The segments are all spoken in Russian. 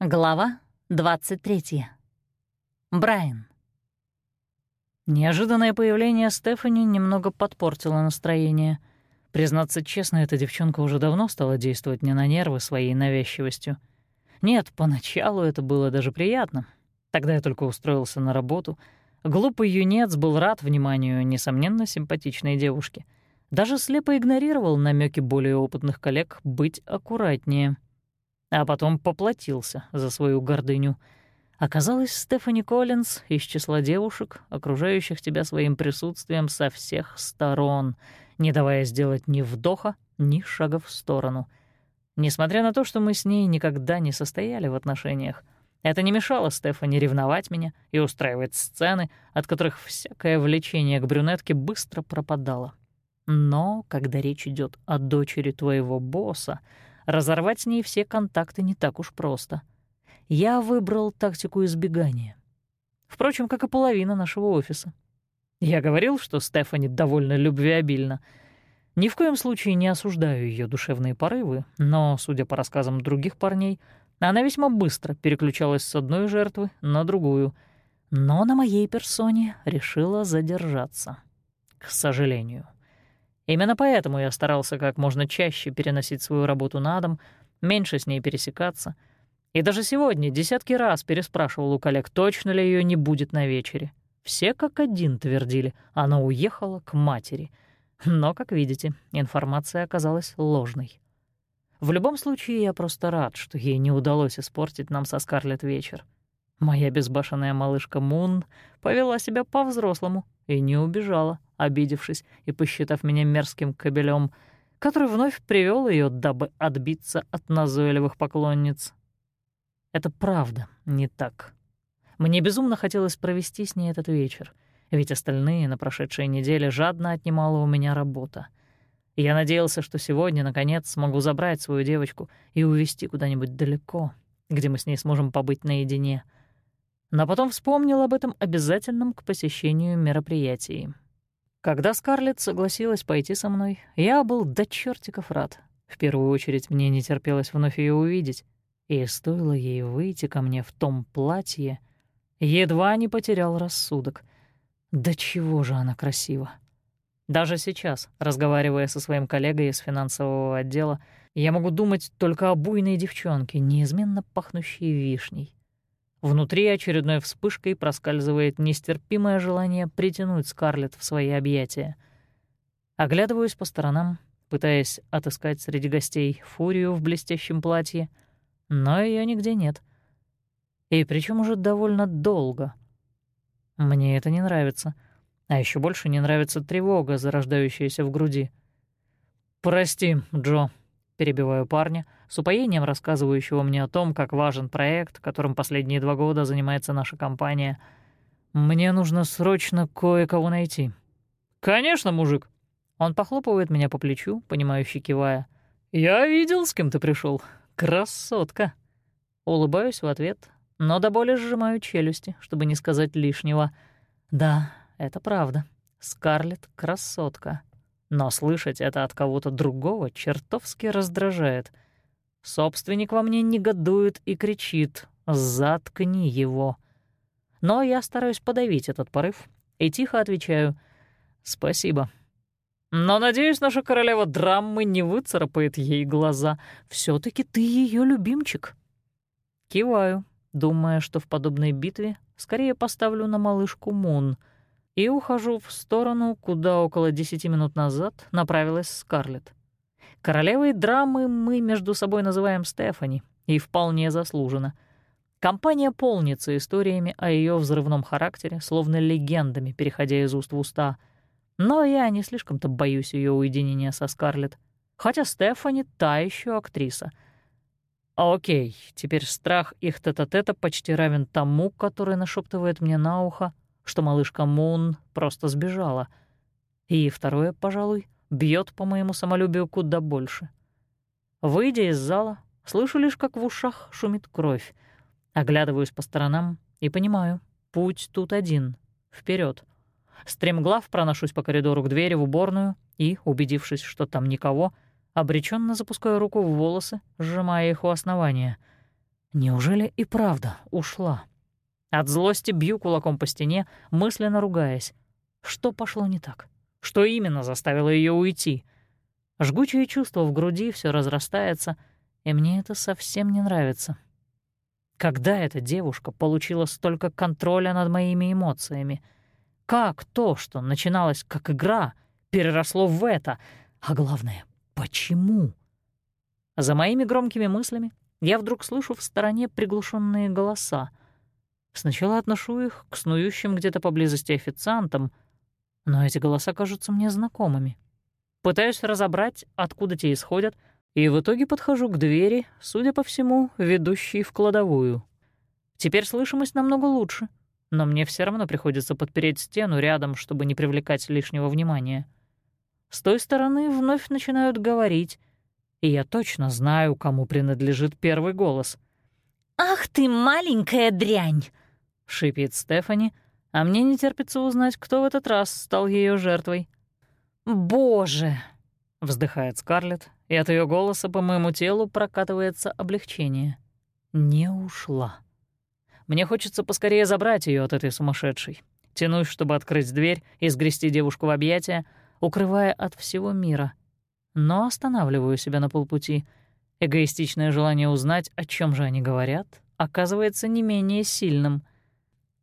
Глава 23. Брайан. Неожиданное появление Стефани немного подпортило настроение. Признаться честно, эта девчонка уже давно стала действовать мне на нервы своей навязчивостью. Нет, поначалу это было даже приятно. Тогда я только устроился на работу. Глупый юнец был рад вниманию, несомненно, симпатичной девушки. Даже слепо игнорировал намеки более опытных коллег быть аккуратнее — а потом поплатился за свою гордыню. Оказалось, Стефани Коллинз из числа девушек, окружающих тебя своим присутствием со всех сторон, не давая сделать ни вдоха, ни шага в сторону. Несмотря на то, что мы с ней никогда не состояли в отношениях, это не мешало Стефани ревновать меня и устраивать сцены, от которых всякое влечение к брюнетке быстро пропадало. Но когда речь идет о дочери твоего босса, Разорвать с ней все контакты не так уж просто. Я выбрал тактику избегания. Впрочем, как и половина нашего офиса. Я говорил, что Стефани довольно любвеобильна. Ни в коем случае не осуждаю ее душевные порывы, но, судя по рассказам других парней, она весьма быстро переключалась с одной жертвы на другую, но на моей персоне решила задержаться. К сожалению. Именно поэтому я старался как можно чаще переносить свою работу на дом, меньше с ней пересекаться. И даже сегодня десятки раз переспрашивал у коллег, точно ли ее не будет на вечере. Все как один твердили, она уехала к матери. Но, как видите, информация оказалась ложной. В любом случае, я просто рад, что ей не удалось испортить нам со Скарлетт вечер. Моя безбашенная малышка Мун повела себя по-взрослому и не убежала, обидевшись и посчитав меня мерзким кобелем, который вновь привел ее, дабы отбиться от назойливых поклонниц. Это правда не так. Мне безумно хотелось провести с ней этот вечер, ведь остальные на прошедшей неделе жадно отнимала у меня работа. Я надеялся, что сегодня, наконец, смогу забрать свою девочку и увезти куда-нибудь далеко, где мы с ней сможем побыть наедине. Но потом вспомнил об этом обязательном к посещению мероприятии. Когда Скарлетт согласилась пойти со мной, я был до чертиков рад. В первую очередь мне не терпелось вновь ее увидеть, и стоило ей выйти ко мне в том платье, едва не потерял рассудок. Да чего же она красива! Даже сейчас, разговаривая со своим коллегой из финансового отдела, я могу думать только о буйной девчонке, неизменно пахнущей вишней. Внутри очередной вспышкой проскальзывает нестерпимое желание притянуть Скарлетт в свои объятия. Оглядываюсь по сторонам, пытаясь отыскать среди гостей фурию в блестящем платье, но ее нигде нет. И причем уже довольно долго. Мне это не нравится. А еще больше не нравится тревога, зарождающаяся в груди. «Прости, Джо», перебиваю парня, с упоением рассказывающего мне о том, как важен проект, которым последние два года занимается наша компания. «Мне нужно срочно кое-кого найти». «Конечно, мужик!» Он похлопывает меня по плечу, понимающе кивая. «Я видел, с кем ты пришел. Красотка!» Улыбаюсь в ответ, но до боли сжимаю челюсти, чтобы не сказать лишнего. «Да, это правда. Скарлетт — красотка». Но слышать это от кого-то другого чертовски раздражает. Собственник во мне негодует и кричит «Заткни его!». Но я стараюсь подавить этот порыв и тихо отвечаю «Спасибо». Но, надеюсь, наша королева драмы не выцарапает ей глаза. все таки ты ее любимчик. Киваю, думая, что в подобной битве скорее поставлю на малышку Мун — и ухожу в сторону, куда около десяти минут назад направилась Скарлетт. Королевой драмы мы между собой называем Стефани, и вполне заслуженно. Компания полнится историями о ее взрывном характере, словно легендами, переходя из уст в уста. Но я не слишком-то боюсь ее уединения со Скарлетт, хотя Стефани — та еще актриса. Окей, теперь страх их тета-тета почти равен тому, который нашептывает мне на ухо — что малышка Мун просто сбежала. И второе, пожалуй, бьет по моему самолюбию куда больше. Выйдя из зала, слышу лишь, как в ушах шумит кровь. Оглядываюсь по сторонам и понимаю, путь тут один — вперед. Стремглав проношусь по коридору к двери в уборную и, убедившись, что там никого, обреченно запускаю руку в волосы, сжимая их у основания. Неужели и правда ушла? От злости бью кулаком по стене, мысленно ругаясь. Что пошло не так? Что именно заставило ее уйти? Жгучее чувство в груди все разрастается, и мне это совсем не нравится. Когда эта девушка получила столько контроля над моими эмоциями? Как то, что начиналось как игра, переросло в это? А главное, почему? За моими громкими мыслями я вдруг слышу в стороне приглушенные голоса. Сначала отношу их к снующим где-то поблизости официантам, но эти голоса кажутся мне знакомыми. Пытаюсь разобрать, откуда те исходят, и в итоге подхожу к двери, судя по всему, ведущей в кладовую. Теперь слышимость намного лучше, но мне все равно приходится подпереть стену рядом, чтобы не привлекать лишнего внимания. С той стороны вновь начинают говорить, и я точно знаю, кому принадлежит первый голос. «Ах ты, маленькая дрянь!» — шипит Стефани, а мне не терпится узнать, кто в этот раз стал ее жертвой. «Боже!» — вздыхает Скарлетт, и от ее голоса по моему телу прокатывается облегчение. «Не ушла». Мне хочется поскорее забрать ее от этой сумасшедшей. Тянусь, чтобы открыть дверь и сгрести девушку в объятия, укрывая от всего мира — но останавливаю себя на полпути. Эгоистичное желание узнать, о чем же они говорят, оказывается не менее сильным.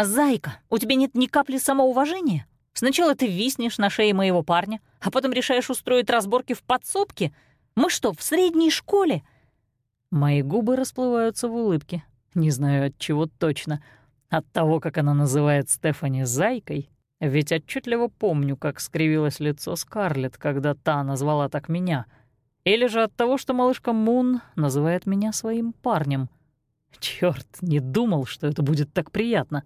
«Зайка, у тебя нет ни капли самоуважения? Сначала ты виснешь на шее моего парня, а потом решаешь устроить разборки в подсобке? Мы что, в средней школе?» Мои губы расплываются в улыбке. Не знаю, от чего точно. От того, как она называет Стефани «зайкой», ведь отчетливо помню, как скривилось лицо Скарлетт, когда та назвала так меня. Или же от того, что малышка Мун называет меня своим парнем. Чёрт, не думал, что это будет так приятно.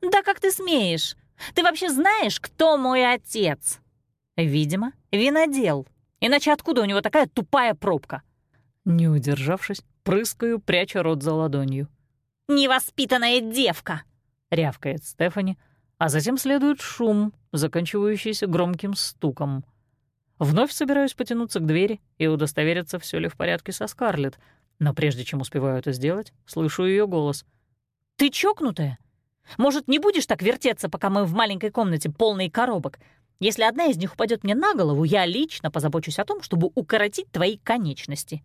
«Да как ты смеешь? Ты вообще знаешь, кто мой отец?» «Видимо, винодел. Иначе откуда у него такая тупая пробка?» Не удержавшись, прыскаю, пряча рот за ладонью. «Невоспитанная девка!» — рявкает Стефани, а затем следует шум, заканчивающийся громким стуком. Вновь собираюсь потянуться к двери и удостовериться, все ли в порядке со Скарлетт, но прежде чем успеваю это сделать, слышу ее голос. «Ты чокнутая? Может, не будешь так вертеться, пока мы в маленькой комнате полной коробок? Если одна из них упадет мне на голову, я лично позабочусь о том, чтобы укоротить твои конечности».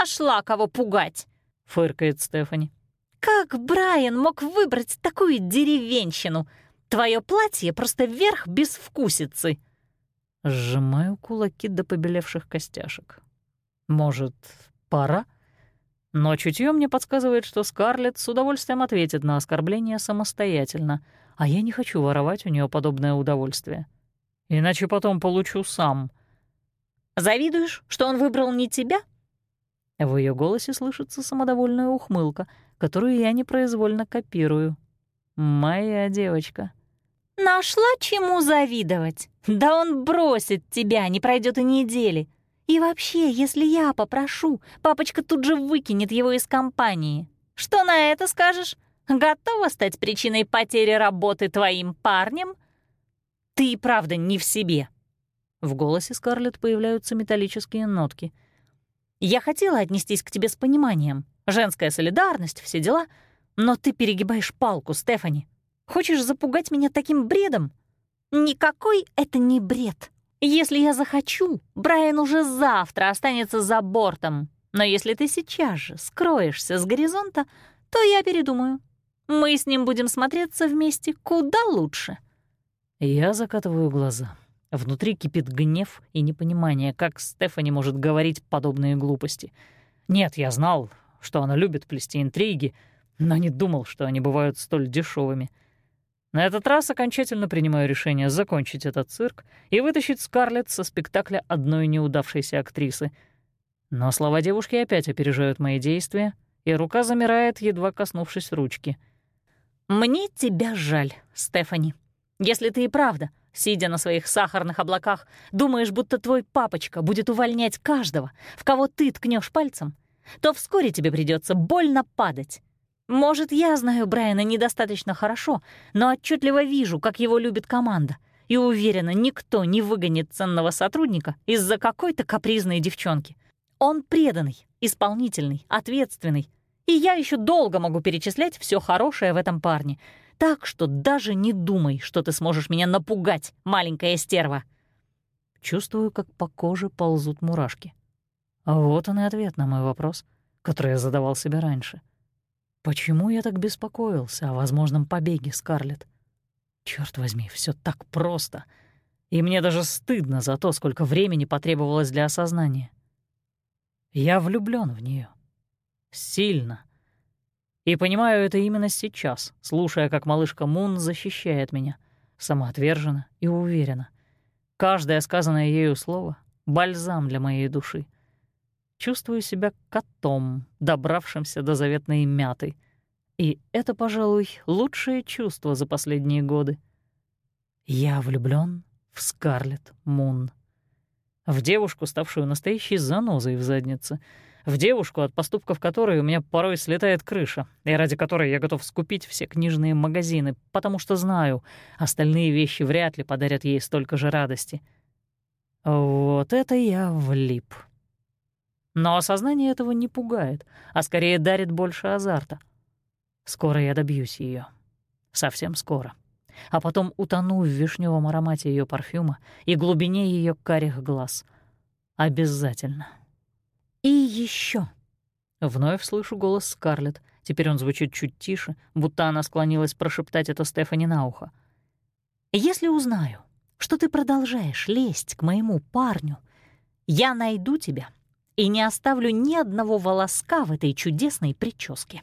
«Нашла кого пугать!» — фыркает Стефани. «Как Брайан мог выбрать такую деревенщину? Твое платье просто верх безвкусицы!» Сжимаю кулаки до побелевших костяшек. «Может, пора?» Но чутье мне подсказывает, что Скарлетт с удовольствием ответит на оскорбление самостоятельно, а я не хочу воровать у нее подобное удовольствие. Иначе потом получу сам. «Завидуешь, что он выбрал не тебя?» В ее голосе слышится самодовольная ухмылка, которую я непроизвольно копирую. «Моя девочка». «Нашла чему завидовать? Да он бросит тебя, не пройдет и недели. И вообще, если я попрошу, папочка тут же выкинет его из компании. Что на это скажешь? Готова стать причиной потери работы твоим парнем? Ты правда не в себе». В голосе Скарлетт появляются металлические нотки. «Я хотела отнестись к тебе с пониманием. Женская солидарность, все дела. Но ты перегибаешь палку, Стефани. Хочешь запугать меня таким бредом? Никакой это не бред. Если я захочу, Брайан уже завтра останется за бортом. Но если ты сейчас же скроешься с горизонта, то я передумаю. Мы с ним будем смотреться вместе куда лучше. Я закатываю глаза. Внутри кипит гнев и непонимание, как Стефани может говорить подобные глупости. Нет, я знал, что она любит плести интриги, но не думал, что они бывают столь дешевыми. На этот раз окончательно принимаю решение закончить этот цирк и вытащить Скарлетт со спектакля одной неудавшейся актрисы. Но слова девушки опять опережают мои действия, и рука замирает, едва коснувшись ручки. «Мне тебя жаль, Стефани. Если ты и правда, сидя на своих сахарных облаках, думаешь, будто твой папочка будет увольнять каждого, в кого ты ткнешь пальцем, то вскоре тебе придется больно падать. Может, я знаю Брайана недостаточно хорошо, но отчетливо вижу, как его любит команда, и уверена, никто не выгонит ценного сотрудника из-за какой-то капризной девчонки. Он преданный, исполнительный, ответственный, И я еще долго могу перечислять все хорошее в этом парне. Так что даже не думай, что ты сможешь меня напугать, маленькая стерва. Чувствую, как по коже ползут мурашки. Вот он и ответ на мой вопрос, который я задавал себе раньше. Почему я так беспокоился о возможном побеге Скарлетт? Черт возьми, все так просто. И мне даже стыдно за то, сколько времени потребовалось для осознания. Я влюблён в неё. Сильно. И понимаю это именно сейчас, слушая, как малышка Мун защищает меня, самоотверженно и уверенно. Каждое сказанное ею слово — бальзам для моей души. Чувствую себя котом, добравшимся до заветной мяты. И это, пожалуй, лучшее чувство за последние годы. Я влюблён в Скарлетт Мун в девушку, ставшую настоящей занозой в заднице, в девушку, от поступков которой у меня порой слетает крыша, и ради которой я готов скупить все книжные магазины, потому что знаю, остальные вещи вряд ли подарят ей столько же радости. Вот это я влип. Но осознание этого не пугает, а скорее дарит больше азарта. Скоро я добьюсь ее, Совсем скоро а потом утону в вишневом аромате ее парфюма и глубине ее карих глаз. Обязательно. И еще. Вновь слышу голос Скарлетт. Теперь он звучит чуть тише, будто она склонилась прошептать это Стефани на ухо. «Если узнаю, что ты продолжаешь лезть к моему парню, я найду тебя и не оставлю ни одного волоска в этой чудесной прическе».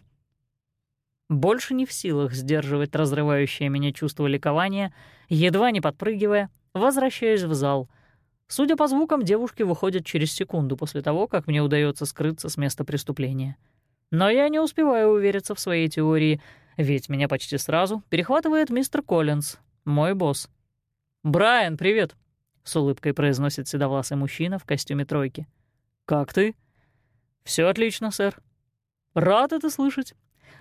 Больше не в силах сдерживать разрывающее меня чувство ликования, едва не подпрыгивая, возвращаюсь в зал. Судя по звукам, девушки выходят через секунду после того, как мне удается скрыться с места преступления. Но я не успеваю увериться в своей теории, ведь меня почти сразу перехватывает мистер Коллинз, мой босс. «Брайан, привет!» — с улыбкой произносит седовласый мужчина в костюме тройки. «Как ты?» Все отлично, сэр». «Рад это слышать.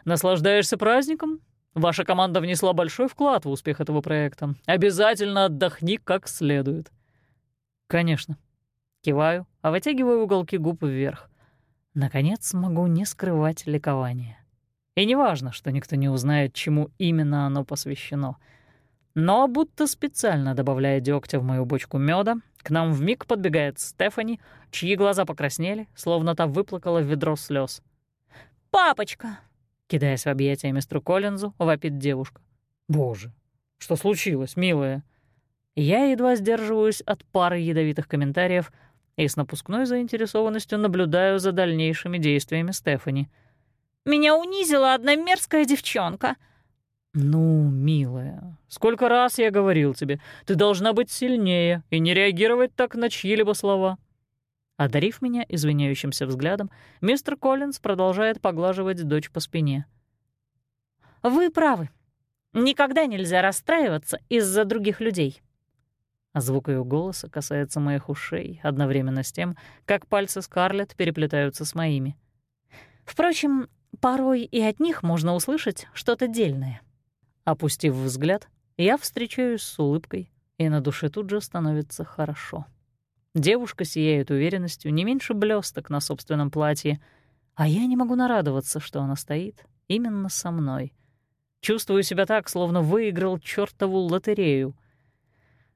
Наслаждаешься праздником? Ваша команда внесла большой вклад в успех этого проекта. Обязательно отдохни как следует». «Конечно». Киваю, а вытягиваю уголки губ вверх. Наконец могу не скрывать ликование. И не важно, что никто не узнает, чему именно оно посвящено. Но будто специально добавляя дегтя в мою бочку меда, к нам вмиг подбегает Стефани, чьи глаза покраснели, словно та выплакала ведро слез. «Папочка, Кидаясь в объятия мистеру Коллинзу, вопит девушка. «Боже, что случилось, милая?» Я едва сдерживаюсь от пары ядовитых комментариев и с напускной заинтересованностью наблюдаю за дальнейшими действиями Стефани. «Меня унизила одна мерзкая девчонка», «Ну, милая, сколько раз я говорил тебе, ты должна быть сильнее и не реагировать так на чьи-либо слова. Одарив меня извиняющимся взглядом, мистер Коллинз продолжает поглаживать дочь по спине. «Вы правы. Никогда нельзя расстраиваться из-за других людей». А звук ее голоса касается моих ушей одновременно с тем, как пальцы Скарлетт переплетаются с моими. Впрочем, порой и от них можно услышать что-то дельное. Опустив взгляд, я встречаюсь с улыбкой, и на душе тут же становится хорошо. Девушка сияет уверенностью не меньше блесток на собственном платье, а я не могу нарадоваться, что она стоит именно со мной. Чувствую себя так, словно выиграл чертову лотерею.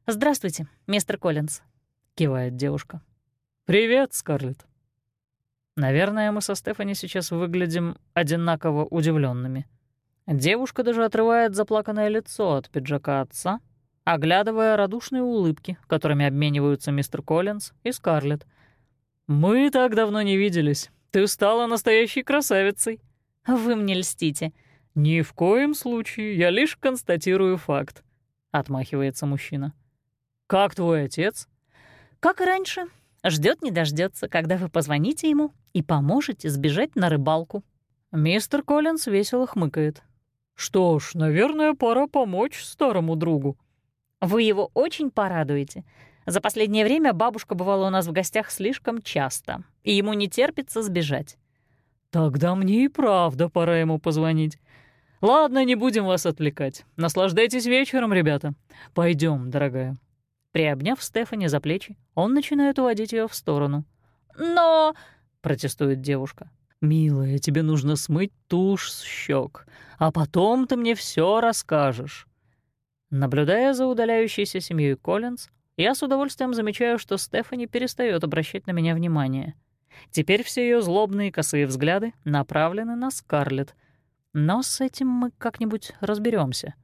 «Здравствуйте, мистер Коллинз», — кивает девушка. «Привет, Скарлетт». Наверное, мы со Стефани сейчас выглядим одинаково удивленными. Девушка даже отрывает заплаканное лицо от пиджака отца — оглядывая радушные улыбки, которыми обмениваются мистер Коллинз и Скарлетт. «Мы так давно не виделись. Ты стала настоящей красавицей». «Вы мне льстите». «Ни в коем случае, я лишь констатирую факт», — отмахивается мужчина. «Как твой отец?» «Как и раньше. Ждет не дождется, когда вы позвоните ему и поможете сбежать на рыбалку». Мистер Коллинз весело хмыкает. «Что ж, наверное, пора помочь старому другу». Вы его очень порадуете. За последнее время бабушка бывала у нас в гостях слишком часто, и ему не терпится сбежать. Тогда мне и правда пора ему позвонить. Ладно, не будем вас отвлекать. Наслаждайтесь вечером, ребята. Пойдем, дорогая. Приобняв Стефани за плечи, он начинает уводить ее в сторону. «Но...» — протестует девушка. «Милая, тебе нужно смыть тушь с щек, а потом ты мне все расскажешь». Наблюдая за удаляющейся семьей Коллинз, я с удовольствием замечаю, что Стефани перестает обращать на меня внимание. Теперь все ее злобные косые взгляды направлены на Скарлетт, но с этим мы как-нибудь разберемся.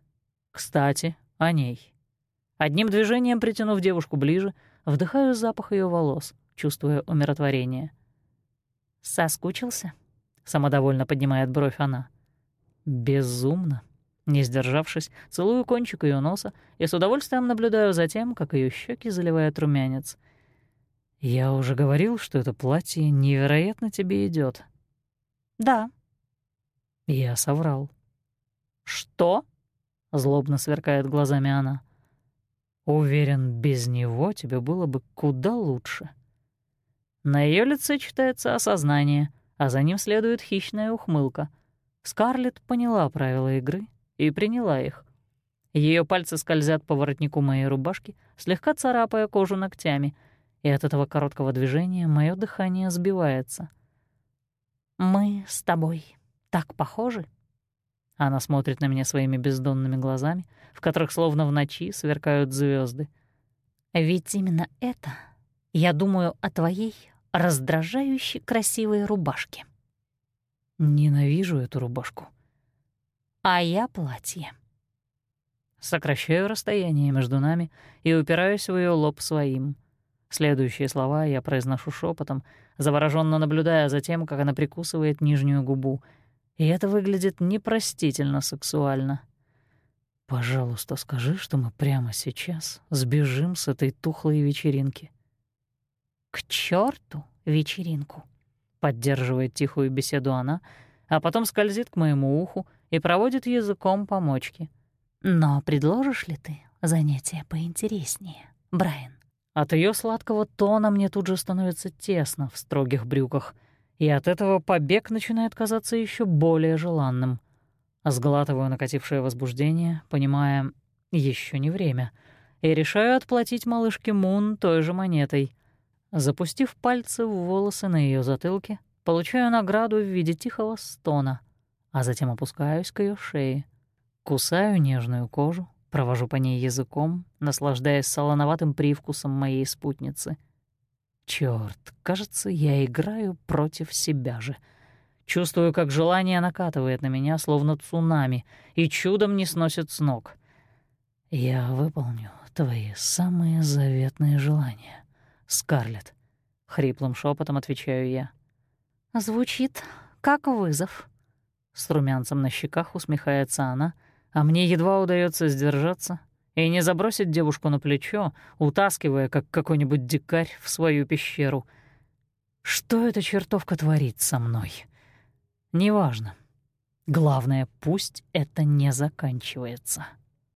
Кстати, о ней. Одним движением притянув девушку ближе, вдыхаю запах ее волос, чувствуя умиротворение. «Соскучился?» — самодовольно поднимает бровь она. «Безумно». Не сдержавшись, целую кончик ее носа и с удовольствием наблюдаю за тем, как ее щеки заливает румянец. «Я уже говорил, что это платье невероятно тебе идет. «Да». Я соврал. «Что?» — злобно сверкает глазами она. «Уверен, без него тебе было бы куда лучше». На ее лице читается осознание, а за ним следует хищная ухмылка. Скарлетт поняла правила игры и приняла их. Ее пальцы скользят по воротнику моей рубашки, слегка царапая кожу ногтями, и от этого короткого движения мое дыхание сбивается. «Мы с тобой так похожи?» Она смотрит на меня своими бездонными глазами, в которых словно в ночи сверкают звезды. «Ведь именно это я думаю о твоей раздражающе красивой рубашке». Ненавижу эту рубашку а я платье. Сокращаю расстояние между нами и упираюсь в ее лоб своим. Следующие слова я произношу шепотом, завороженно наблюдая за тем, как она прикусывает нижнюю губу, и это выглядит непростительно сексуально. «Пожалуйста, скажи, что мы прямо сейчас сбежим с этой тухлой вечеринки». «К черту вечеринку!» — поддерживает тихую беседу она, а потом скользит к моему уху и проводит языком по мочке. «Но предложишь ли ты занятие поинтереснее, Брайан?» От ее сладкого тона мне тут же становится тесно в строгих брюках, и от этого побег начинает казаться еще более желанным. Сглатываю накатившее возбуждение, понимая, еще не время, и решаю отплатить малышке Мун той же монетой. Запустив пальцы в волосы на ее затылке, получаю награду в виде тихого стона — а затем опускаюсь к ее шее. Кусаю нежную кожу, провожу по ней языком, наслаждаясь солоноватым привкусом моей спутницы. Чёрт, кажется, я играю против себя же. Чувствую, как желание накатывает на меня, словно цунами, и чудом не сносит с ног. Я выполню твои самые заветные желания, Скарлетт. Хриплым шепотом отвечаю я. Звучит как вызов. С румянцем на щеках усмехается она, а мне едва удается сдержаться и не забросить девушку на плечо, утаскивая, как какой-нибудь дикарь, в свою пещеру. Что эта чертовка творит со мной? Неважно. Главное, пусть это не заканчивается.